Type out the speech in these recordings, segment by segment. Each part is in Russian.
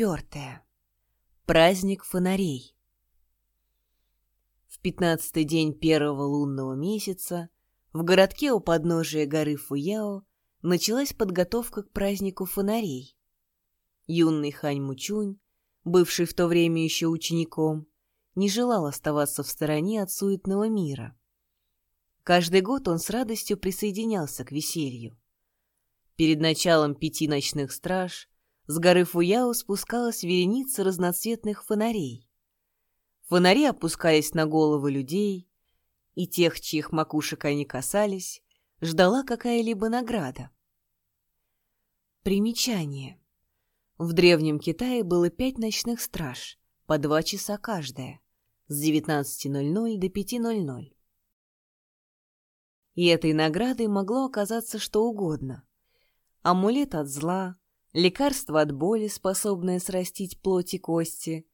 Четвертое. Праздник фонарей. В пятнадцатый день первого лунного месяца в городке у подножия горы Фуяо началась подготовка к празднику фонарей. Юный Хань Мучунь, бывший в то время еще учеником, не желал оставаться в стороне от суетного мира. Каждый год он с радостью присоединялся к веселью. Перед началом пяти ночных страж с горы Фуяо спускалась вереница разноцветных фонарей. Фонари опускались на головы людей, и тех, чьих макушек они касались, ждала какая-либо награда. Примечание. В Древнем Китае было пять ночных страж, по два часа каждая, с 19.00 до 5.00. И этой наградой могло оказаться что угодно. Амулет от зла, лекарство от боли, способное срастить плоть и кости,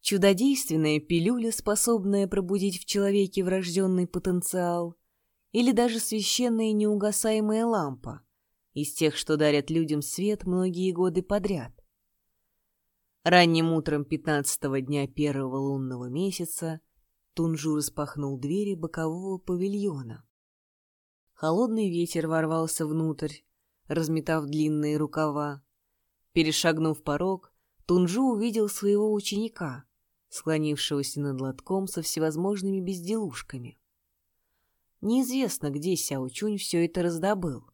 чудодейственная пилюля, способная пробудить в человеке врожденный потенциал, или даже священная неугасаемая лампа, из тех, что дарят людям свет многие годы подряд. Ранним утром пятнадцатого дня первого лунного месяца Тунжу распахнул двери бокового павильона. Холодный ветер ворвался внутрь, разметав длинные рукава. Перешагнув порог, Тунжу увидел своего ученика, склонившегося над лотком со всевозможными безделушками. Неизвестно, где Сяо Чунь все это раздобыл,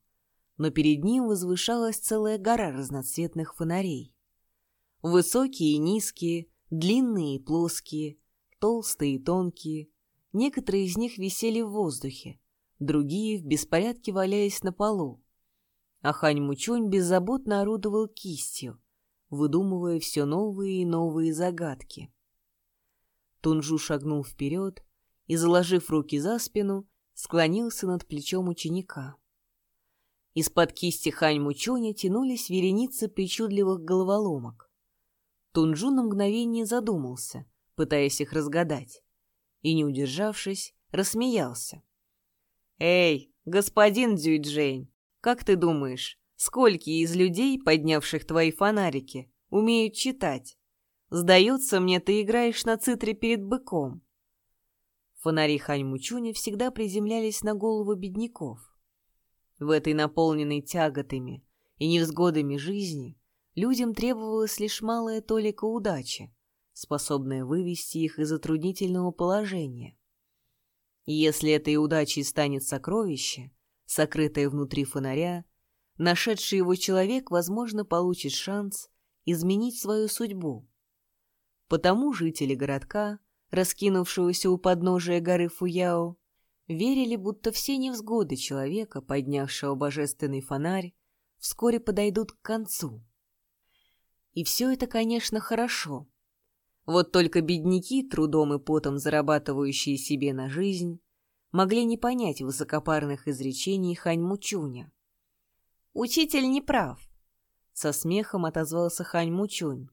но перед ним возвышалась целая гора разноцветных фонарей. Высокие и низкие, длинные и плоские, толстые и тонкие. Некоторые из них висели в воздухе, другие в беспорядке валялись на полу. А Хань Мучунь беззаботно орудовал кистью, выдумывая все новые и новые загадки. Тунжу шагнул вперед и, заложив руки за спину, склонился над плечом ученика. Из-под кисти Хань Мучуня тянулись вереницы причудливых головоломок. Тунжу на мгновение задумался, пытаясь их разгадать, и, не удержавшись, рассмеялся. «Эй, господин Дзюйджень, как ты думаешь, сколько из людей, поднявших твои фонарики, умеют читать? Сдается мне, ты играешь на цитре перед быком. Фонари Хань-Мучуня всегда приземлялись на голову бедняков. В этой наполненной тяготами и невзгодами жизни людям требовалась лишь малая толика удачи, способная вывести их из затруднительного положения. И если этой удачей станет сокровище, сокрытое внутри фонаря, нашедший его человек, возможно, получит шанс изменить свою судьбу. Потому жители городка, раскинувшегося у подножия горы Фуяо, верили, будто все невзгоды человека, поднявшего божественный фонарь, вскоре подойдут к концу. И все это, конечно, хорошо. Вот только бедняки, трудом и потом зарабатывающие себе на жизнь, могли не понять высокопарных изречений Хань Мучуня. «Учитель не прав», — со смехом отозвался Хань Мучунь.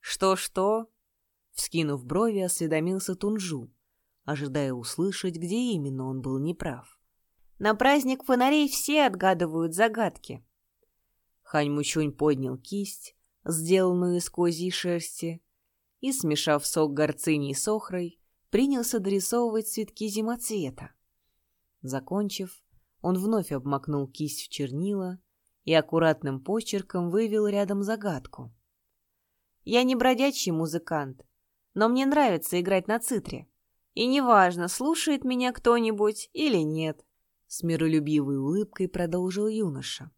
«Что-что?» — вскинув брови, осведомился Тунжу, ожидая услышать, где именно он был неправ. «На праздник фонарей все отгадывают загадки». Хань Мучунь поднял кисть, сделанную из козьей шерсти, и, смешав сок горцини с охрой, принялся дорисовывать цветки зимоцвета. Закончив, он вновь обмакнул кисть в чернила и аккуратным почерком вывел рядом загадку. «Я не бродячий музыкант, но мне нравится играть на цитре. И неважно, слушает меня кто-нибудь или нет», — с миролюбивой улыбкой продолжил юноша.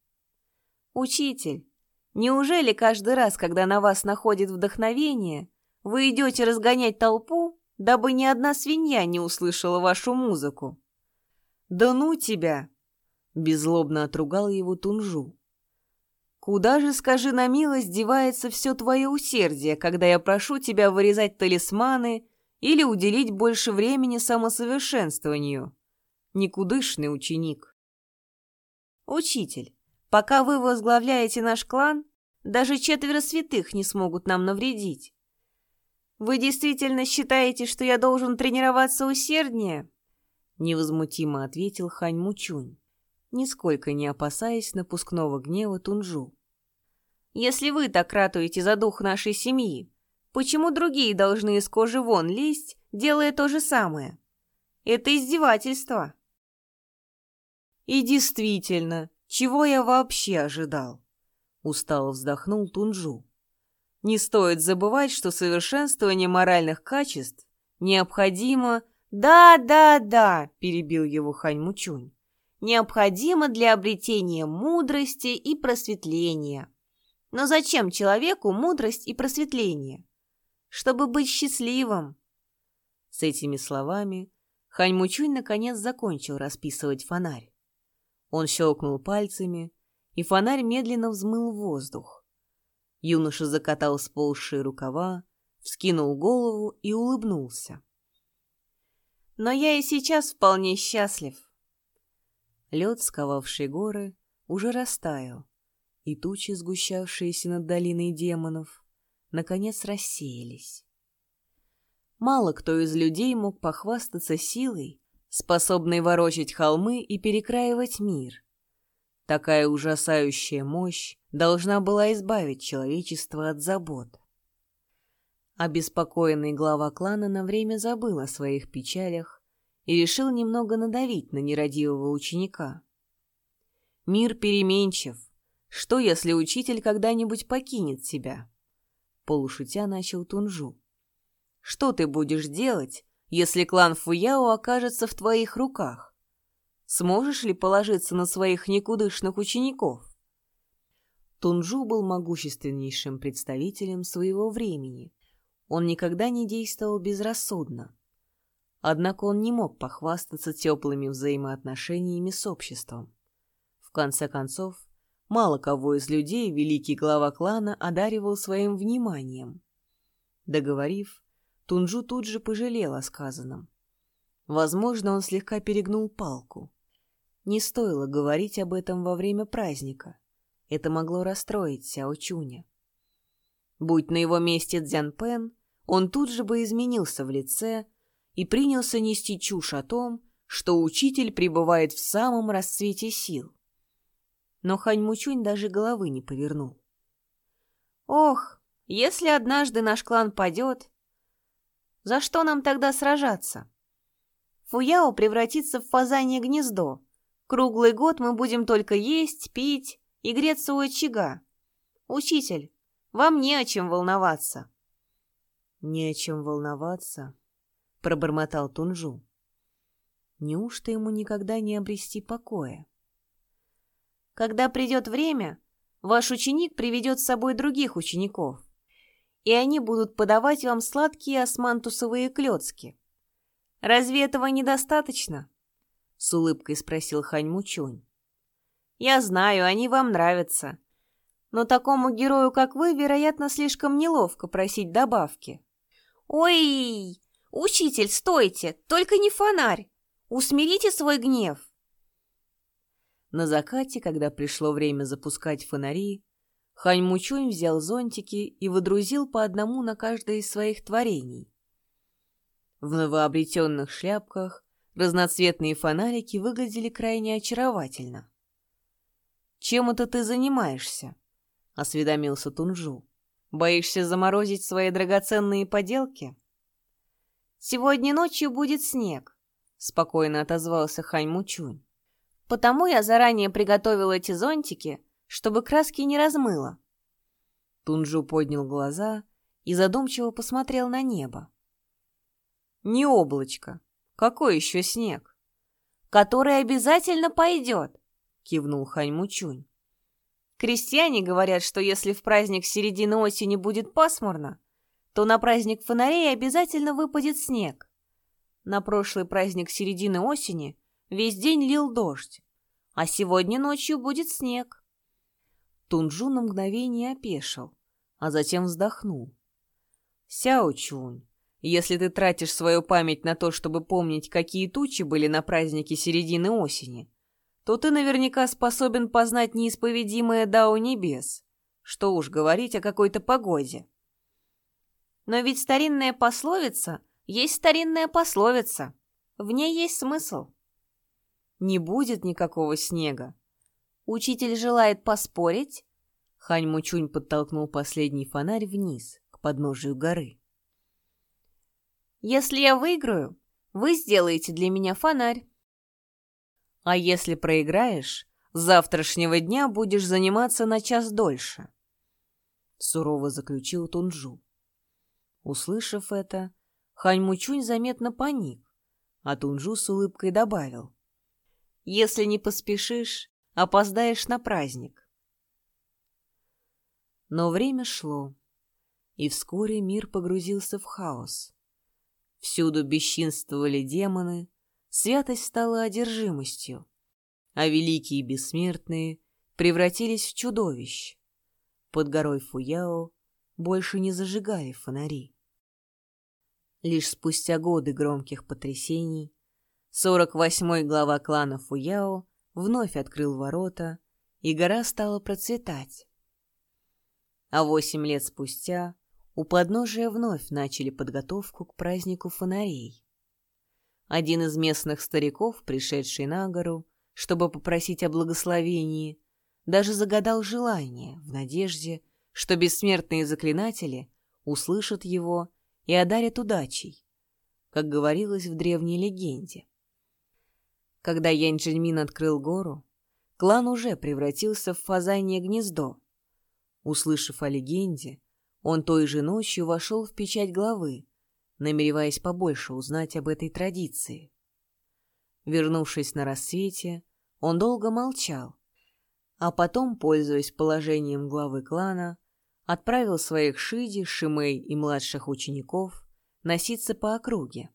«Учитель, неужели каждый раз, когда на вас находит вдохновение, вы идете разгонять толпу дабы ни одна свинья не услышала вашу музыку. «Да ну тебя!» — беззлобно отругал его Тунжу. «Куда же, скажи на милость, девается все твое усердие, когда я прошу тебя вырезать талисманы или уделить больше времени самосовершенствованию? Никудышный ученик». «Учитель, пока вы возглавляете наш клан, даже четверо святых не смогут нам навредить. Вы действительно считаете, что я должен тренироваться усерднее?» Невозмутимо ответил Хань Мучунь, нисколько не опасаясь напускного гнева Тунжу. Если вы так ратуете за дух нашей семьи, почему другие должны из кожи вон лезть, делая то же самое? Это издевательство. И действительно, чего я вообще ожидал? Устало вздохнул Тунжу. Не стоит забывать, что совершенствование моральных качеств необходимо... «Да, да, да», — перебил его Хань Мучунь. «Необходимо для обретения мудрости и просветления. Но зачем человеку мудрость и просветление? Чтобы быть счастливым». С этими словами Хань Мучунь наконец закончил расписывать фонарь. Он щелкнул пальцами, и фонарь медленно взмыл воздух. Юноша закатал сползшие рукава, вскинул голову и улыбнулся. «Но я и сейчас вполне счастлив». Лед, сковавший горы, уже растаял, и тучи, сгущавшиеся над долиной демонов, наконец рассеялись. Мало кто из людей мог похвастаться силой, способной ворочать холмы и перекраивать мир. Такая ужасающая мощь должна была избавить человечество от забот. Обеспокоенный глава клана на время забыл о своих печалях и решил немного надавить на нерадивого ученика. Мир переменчив. Что, если учитель когда-нибудь покинет тебя? Полушутя начал Тунжу. Что ты будешь делать, если клан Фуяо окажется в твоих руках? Сможешь ли положиться на своих никудышных учеников? Тунжу был могущественнейшим представителем своего времени. Он никогда не действовал безрассудно. Однако он не мог похвастаться теплыми взаимоотношениями с обществом. В конце концов, мало кого из людей великий глава клана одаривал своим вниманием. Договорив, Тунжу тут же пожалел о сказанном. Возможно, он слегка перегнул палку. Не стоило говорить об этом во время праздника. Это могло расстроить Сяо Чуня. Будь на его месте Цзян Пен, он тут же бы изменился в лице и принялся нести чушь о том, что учитель пребывает в самом расцвете сил. Но Хань Мучунь даже головы не повернул. «Ох, если однажды наш клан падет, за что нам тогда сражаться? Фуяо превратится в фазанье гнездо. Круглый год мы будем только есть, пить и греться у очага. Учитель, вам не о чем волноваться. Не о чем волноваться, пробормотал Тунжу. Неужто ему никогда не обрести покоя? Когда придет время, ваш ученик приведет с собой других учеников и они будут подавать вам сладкие османтусовые клетки. Разве этого недостаточно? С улыбкой спросил Хань Мучунь. Я знаю, они вам нравятся. Но такому герою, как вы, вероятно, слишком неловко просить добавки. Ой, учитель, стойте, только не фонарь. Усмирите свой гнев. На закате, когда пришло время запускать фонари, Хань Мучунь взял зонтики и водрузил по одному на каждое из своих творений. В новообретенных шляпках разноцветные фонарики выглядели крайне очаровательно. «Чем это ты занимаешься?» — осведомился Тунжу. «Боишься заморозить свои драгоценные поделки?» «Сегодня ночью будет снег», — спокойно отозвался Хань Мучунь. «Потому я заранее приготовил эти зонтики, чтобы краски не размыло. Тунжу поднял глаза и задумчиво посмотрел на небо. «Не облачко. Какой еще снег?» «Который обязательно пойдет», — кивнул Хань Мучунь. «Крестьяне говорят, что если в праздник середины осени будет пасмурно, то на праздник фонарей обязательно выпадет снег. На прошлый праздник середины осени весь день лил дождь, а сегодня ночью будет снег. Тунжу на мгновение опешил, а затем вздохнул. «Сяо Чунь, если ты тратишь свою память на то, чтобы помнить, какие тучи были на празднике середины осени, то ты наверняка способен познать неисповедимое Дао Небес. Что уж говорить о какой-то погоде». «Но ведь старинная пословица есть старинная пословица. В ней есть смысл». «Не будет никакого снега», Учитель желает поспорить? Хань Мучунь подтолкнул последний фонарь вниз, к подножию горы. «Если я выиграю, вы сделаете для меня фонарь». «А если проиграешь, с завтрашнего дня будешь заниматься на час дольше», — сурово заключил Тунжу. Услышав это, Хань Мучунь заметно паник, а Тунжу с улыбкой добавил. «Если не поспешишь, опоздаешь на праздник». Но время шло, и вскоре мир погрузился в хаос. Всюду бесчинствовали демоны, святость стала одержимостью, а великие бессмертные превратились в чудовищ. Под горой Фуяо больше не зажигали фонари. Лишь спустя годы громких потрясений 48-й глава клана Фуяо вновь открыл ворота, и гора стала процветать. А восемь лет спустя у подножия вновь начали подготовку к празднику фонарей. Один из местных стариков, пришедший на гору, чтобы попросить о благословении, даже загадал желание в надежде, что бессмертные заклинатели услышат его и одарят удачей, как говорилось в древней легенде. Когда Янь Джельмин открыл гору, клан уже превратился в фазанье гнездо. Услышав о легенде, он той же ночью вошел в печать главы, намереваясь побольше узнать об этой традиции. Вернувшись на рассвете, он долго молчал, а потом, пользуясь положением главы клана, отправил своих Шиди, Шимей и младших учеников носиться по округе.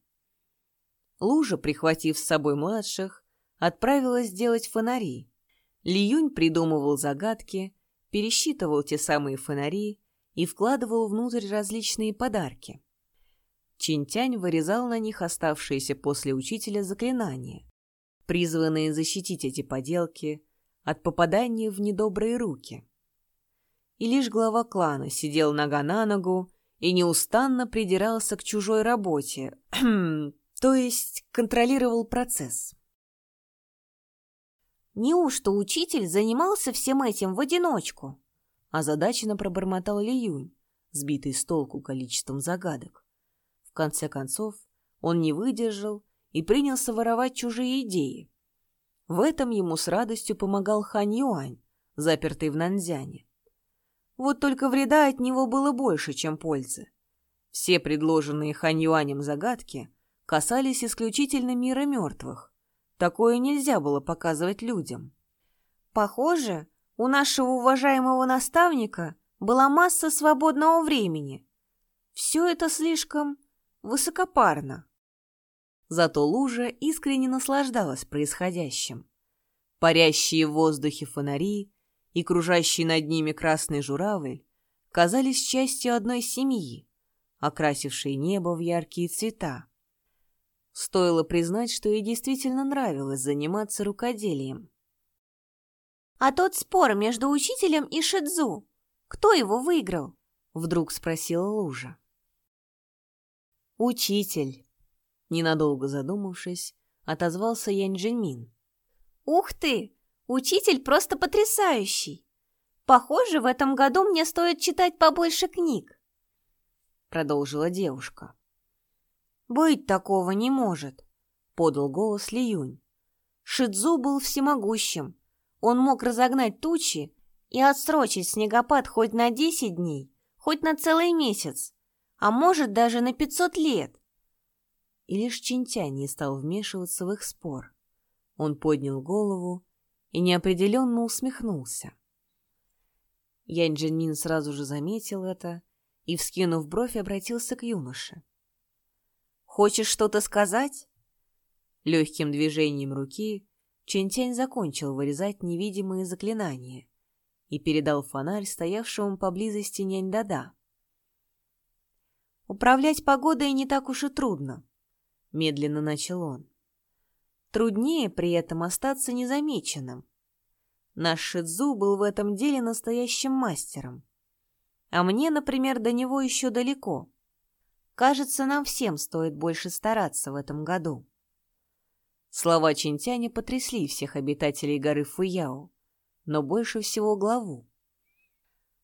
Лужа, прихватив с собой младших, отправилась делать фонари. Лиюнь придумывал загадки, пересчитывал те самые фонари и вкладывал внутрь различные подарки. Чинтянь вырезал на них оставшиеся после учителя заклинания, призванные защитить эти поделки от попадания в недобрые руки и лишь глава клана сидел нога на ногу и неустанно придирался к чужой работе, то есть контролировал процесс. «Неужто учитель занимался всем этим в одиночку?» Озадаченно пробормотал Ли Юнь, сбитый с толку количеством загадок. В конце концов, он не выдержал и принялся воровать чужие идеи. В этом ему с радостью помогал Хань Юань, запертый в Нанзяне. Вот только вреда от него было больше, чем пользы. Все предложенные Хань загадки касались исключительно мира мертвых. Такое нельзя было показывать людям. Похоже, у нашего уважаемого наставника была масса свободного времени. Все это слишком высокопарно. Зато Лужа искренне наслаждалась происходящим. Парящие в воздухе фонари и кружащий над ними красный журавль казались частью одной семьи, окрасившей небо в яркие цвета. Стоило признать, что ей действительно нравилось заниматься рукоделием. «А тот спор между учителем и Шидзу, кто его выиграл?» — вдруг спросила Лужа. «Учитель», — ненадолго задумавшись, отозвался Янь Джинмин. «Ух ты! Учитель просто потрясающий. Похоже, в этом году мне стоит читать побольше книг. Продолжила девушка. Быть такого не может, подал голос Лиюнь. Шидзу был всемогущим. Он мог разогнать тучи и отсрочить снегопад хоть на десять дней, хоть на целый месяц, а может даже на пятьсот лет. И лишь Чинтянь не стал вмешиваться в их спор. Он поднял голову и неопределенно усмехнулся. Янь Джинмин сразу же заметил это и, вскинув бровь, обратился к юноше. «Хочешь что-то сказать?» Легким движением руки Чентянь закончил вырезать невидимые заклинания и передал фонарь стоявшему поблизости нянь-дада. «Управлять погодой не так уж и трудно», — медленно начал он. Труднее при этом остаться незамеченным. Наш Шидзу был в этом деле настоящим мастером. А мне, например, до него еще далеко. Кажется, нам всем стоит больше стараться в этом году. Слова Чинтяня потрясли всех обитателей горы Фуяо, но больше всего главу.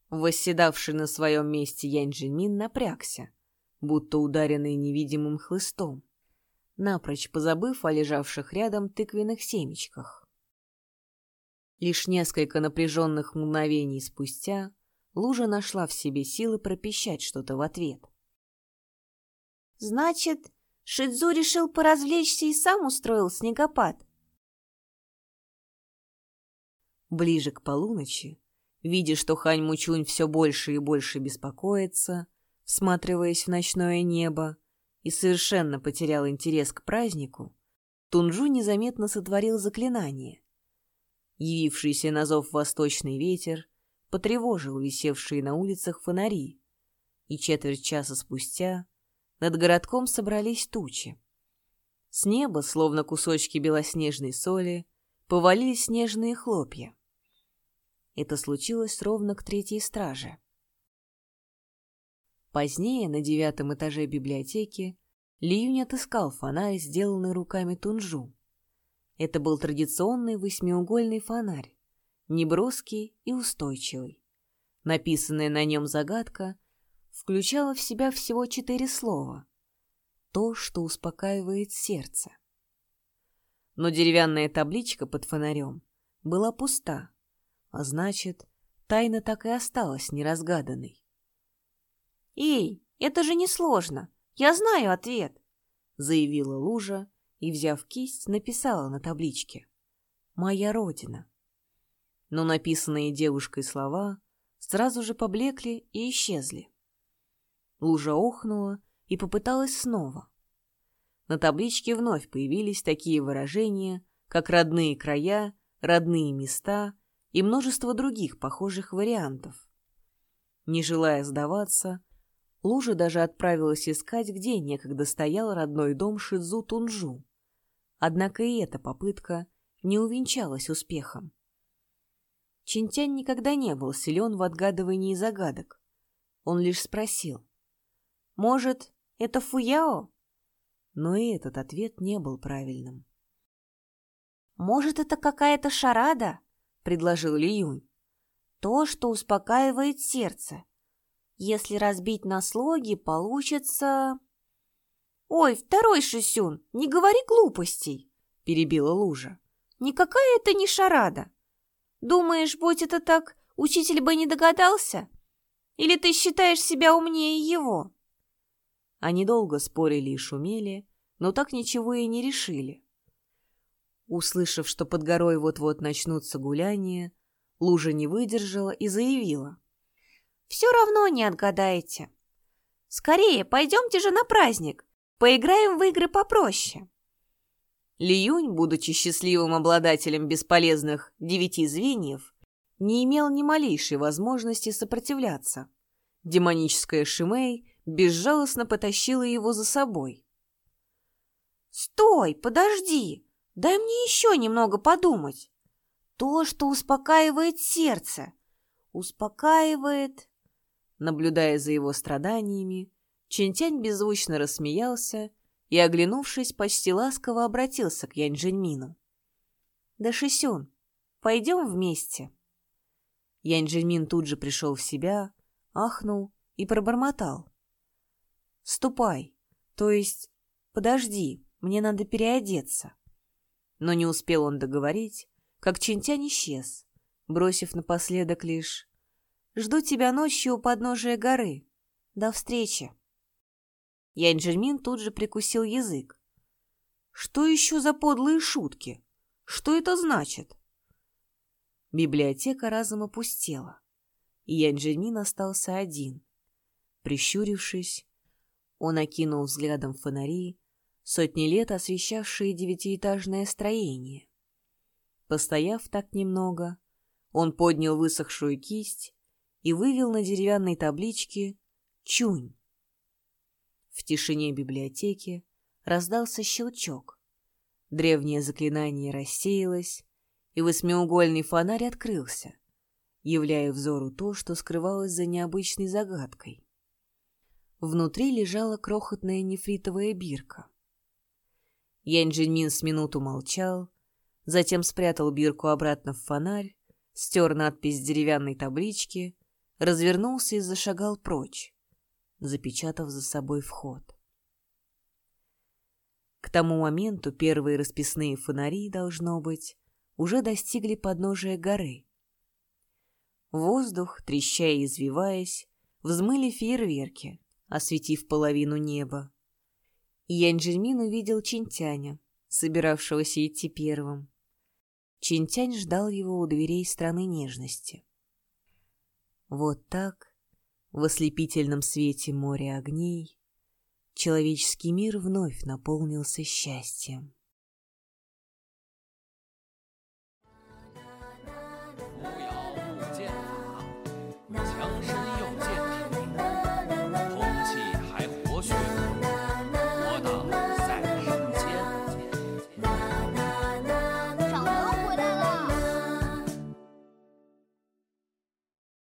Восседавший на своем месте Янь Джинмин напрягся, будто ударенный невидимым хлыстом, напрочь позабыв о лежавших рядом тыквенных семечках. Лишь несколько напряженных мгновений спустя Лужа нашла в себе силы пропищать что-то в ответ. «Значит, Шидзу решил поразвлечься и сам устроил снегопад?» Ближе к полуночи, видя, что Хань Мучунь все больше и больше беспокоится, всматриваясь в ночное небо, и совершенно потерял интерес к празднику, Тунжу незаметно сотворил заклинание. Явившийся на зов восточный ветер потревожил висевшие на улицах фонари, и четверть часа спустя над городком собрались тучи. С неба, словно кусочки белоснежной соли, повалились снежные хлопья. Это случилось ровно к третьей страже. Позднее, на девятом этаже библиотеки, Лиюнь отыскал фонарь, сделанный руками Тунжу. Это был традиционный восьмиугольный фонарь, неброский и устойчивый. Написанная на нем загадка включала в себя всего четыре слова. То, что успокаивает сердце. Но деревянная табличка под фонарем была пуста, а значит, тайна так и осталась неразгаданной. «Эй, это же несложно! Я знаю ответ!» — заявила Лужа и, взяв кисть, написала на табличке «Моя родина». Но написанные девушкой слова сразу же поблекли и исчезли. Лужа охнула и попыталась снова. На табличке вновь появились такие выражения, как «родные края», «родные места» и множество других похожих вариантов. Не желая сдаваться, Лужа даже отправилась искать, где некогда стоял родной дом Шидзу Тунжу. Однако и эта попытка не увенчалась успехом. Чинтянь никогда не был силен в отгадывании загадок. Он лишь спросил. «Может, это Фуяо?» Но и этот ответ не был правильным. «Может, это какая-то шарада?» — предложил Ли Юнь. «То, что успокаивает сердце. Если разбить на слоги, получится...» «Ой, второй Шисюн, не говори глупостей!» — перебила Лужа. «Никакая это не шарада. Думаешь, будь это так, учитель бы не догадался? Или ты считаешь себя умнее его?» Они долго спорили и шумели, но так ничего и не решили. Услышав, что под горой вот-вот начнутся гуляния, Лужа не выдержала и заявила. «Все равно не отгадаете. Скорее, пойдемте же на праздник, поиграем в игры попроще». Лиюнь, будучи счастливым обладателем бесполезных девяти звеньев, не имел ни малейшей возможности сопротивляться. Демоническая Шимей безжалостно потащила его за собой. «Стой, подожди! Дай мне еще немного подумать. То, что успокаивает сердце. Успокаивает...» Наблюдая за его страданиями, Чинтянь беззвучно рассмеялся и, оглянувшись, почти ласково обратился к Янь Джиньмину. «Да, Шисюн, пойдем вместе». Янь Джиньмин тут же пришел в себя, ахнул и пробормотал. «Ступай, то есть подожди, мне надо переодеться». Но не успел он договорить, как Чинтянь исчез, бросив напоследок лишь «Жду тебя ночью у подножия горы. До встречи». Янь Джельмин тут же прикусил язык. «Что еще за подлые шутки? Что это значит?» Библиотека разом опустела, и Янь Джельмин остался один. Прищурившись, он окинул взглядом фонари, сотни лет освещавшие девятиэтажное строение. Постояв так немного, он поднял высохшую кисть и вывел на деревянной табличке «Чунь». В тишине библиотеки раздался щелчок. Древнее заклинание рассеялось, и восьмиугольный фонарь открылся, являя взору то, что скрывалось за необычной загадкой. Внутри лежала крохотная нефритовая бирка. Янь с минуту молчал, затем спрятал бирку обратно в фонарь, стер надпись с деревянной таблички, развернулся и зашагал прочь, запечатав за собой вход. К тому моменту первые расписные фонари, должно быть, уже достигли подножия горы. Воздух, трещая и извиваясь, взмыли фейерверки, осветив половину неба. И Янджельмин увидел Чинтяня, собиравшегося идти первым. Чинтянь ждал его у дверей страны нежности. Вот так, в ослепительном свете моря огней, человеческий мир вновь наполнился счастьем.